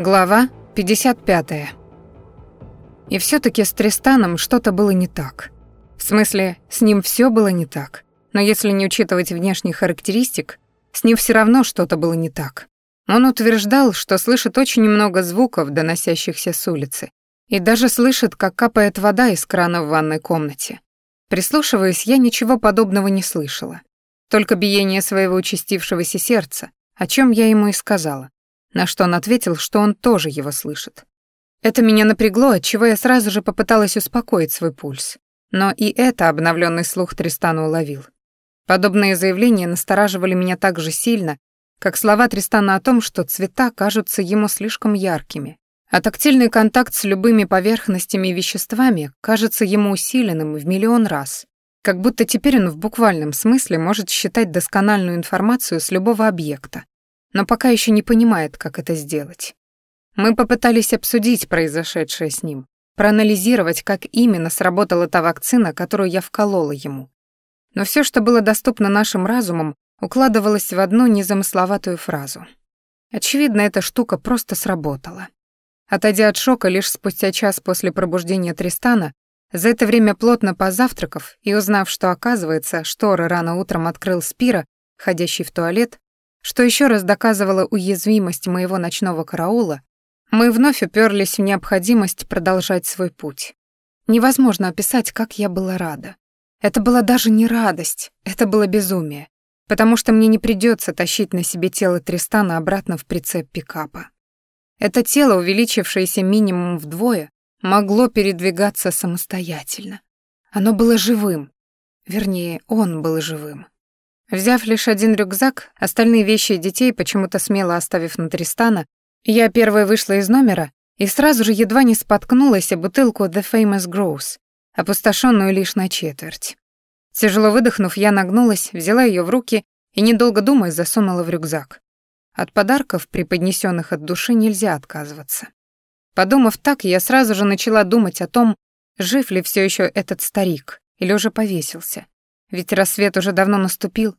Глава 55. И все таки с Тристаном что-то было не так. В смысле, с ним все было не так. Но если не учитывать внешних характеристик, с ним все равно что-то было не так. Он утверждал, что слышит очень много звуков, доносящихся с улицы, и даже слышит, как капает вода из крана в ванной комнате. Прислушиваясь, я ничего подобного не слышала. Только биение своего участившегося сердца, о чем я ему и сказала на что он ответил, что он тоже его слышит. Это меня напрягло, отчего я сразу же попыталась успокоить свой пульс. Но и это обновленный слух Тристана уловил. Подобные заявления настораживали меня так же сильно, как слова Тристана о том, что цвета кажутся ему слишком яркими, а тактильный контакт с любыми поверхностями и веществами кажется ему усиленным в миллион раз, как будто теперь он в буквальном смысле может считать доскональную информацию с любого объекта, но пока еще не понимает, как это сделать. Мы попытались обсудить произошедшее с ним, проанализировать, как именно сработала та вакцина, которую я вколола ему. Но все, что было доступно нашим разумам, укладывалось в одну незамысловатую фразу. Очевидно, эта штука просто сработала. Отойдя от шока лишь спустя час после пробуждения Тристана, за это время плотно позавтракав и узнав, что оказывается, шторы рано утром открыл Спира, ходящий в туалет, что еще раз доказывало уязвимость моего ночного караула, мы вновь уперлись в необходимость продолжать свой путь. Невозможно описать, как я была рада. Это была даже не радость, это было безумие, потому что мне не придется тащить на себе тело Тристана обратно в прицеп пикапа. Это тело, увеличившееся минимум вдвое, могло передвигаться самостоятельно. Оно было живым. Вернее, он был живым. Взяв лишь один рюкзак, остальные вещи детей почему-то смело оставив на Тристана, я первая вышла из номера и сразу же едва не споткнулась о бутылку The Famous Grouse, опустошенную лишь на четверть. Тяжело выдохнув, я нагнулась, взяла ее в руки и, недолго думая, засунула в рюкзак. От подарков, преподнесенных от души, нельзя отказываться. Подумав так, я сразу же начала думать о том, жив ли все еще этот старик или уже повесился. Ведь рассвет уже давно наступил.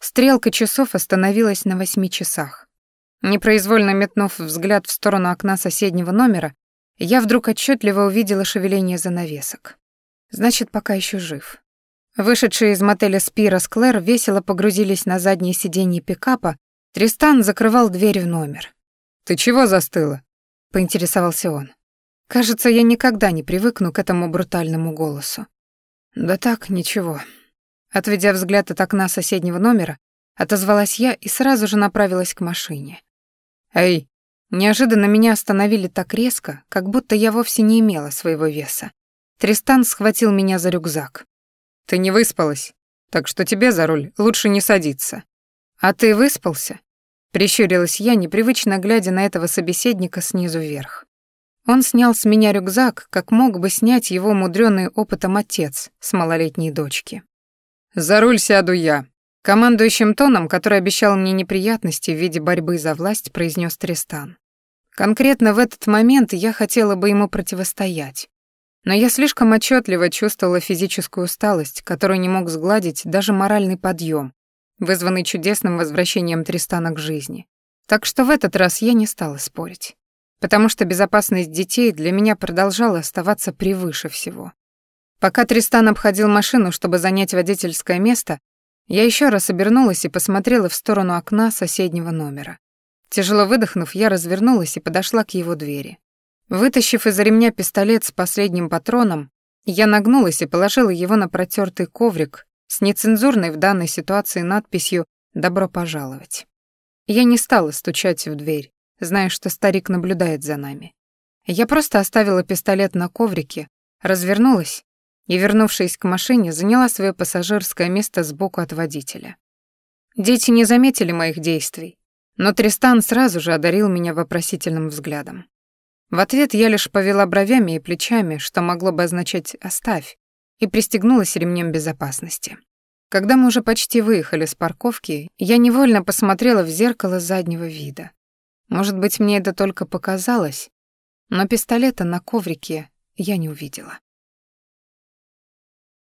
Стрелка часов остановилась на восьми часах. Непроизвольно метнув взгляд в сторону окна соседнего номера, я вдруг отчетливо увидела шевеление занавесок. Значит, пока еще жив. Вышедшие из мотеля Спира с Клэр весело погрузились на заднее сиденье пикапа, Тристан закрывал дверь в номер. «Ты чего застыла?» — поинтересовался он. Кажется, я никогда не привыкну к этому брутальному голосу. «Да так, ничего», Отведя взгляд от окна соседнего номера, отозвалась я и сразу же направилась к машине. «Эй!» Неожиданно меня остановили так резко, как будто я вовсе не имела своего веса. Тристан схватил меня за рюкзак. «Ты не выспалась, так что тебе за руль лучше не садиться». «А ты выспался?» Прищурилась я, непривычно глядя на этого собеседника снизу вверх. Он снял с меня рюкзак, как мог бы снять его мудрёный опытом отец с малолетней дочки. «За руль сяду я», — командующим тоном, который обещал мне неприятности в виде борьбы за власть, произнес Тристан. Конкретно в этот момент я хотела бы ему противостоять. Но я слишком отчетливо чувствовала физическую усталость, которую не мог сгладить даже моральный подъем, вызванный чудесным возвращением Тристана к жизни. Так что в этот раз я не стала спорить. Потому что безопасность детей для меня продолжала оставаться превыше всего. Пока Тристан обходил машину, чтобы занять водительское место, я еще раз обернулась и посмотрела в сторону окна соседнего номера. Тяжело выдохнув, я развернулась и подошла к его двери. Вытащив из ремня пистолет с последним патроном, я нагнулась и положила его на протертый коврик с нецензурной в данной ситуации надписью «Добро пожаловать». Я не стала стучать в дверь, зная, что старик наблюдает за нами. Я просто оставила пистолет на коврике, развернулась и, вернувшись к машине, заняла свое пассажирское место сбоку от водителя. Дети не заметили моих действий, но Тристан сразу же одарил меня вопросительным взглядом. В ответ я лишь повела бровями и плечами, что могло бы означать «оставь», и пристегнулась ремнем безопасности. Когда мы уже почти выехали с парковки, я невольно посмотрела в зеркало заднего вида. Может быть, мне это только показалось, но пистолета на коврике я не увидела.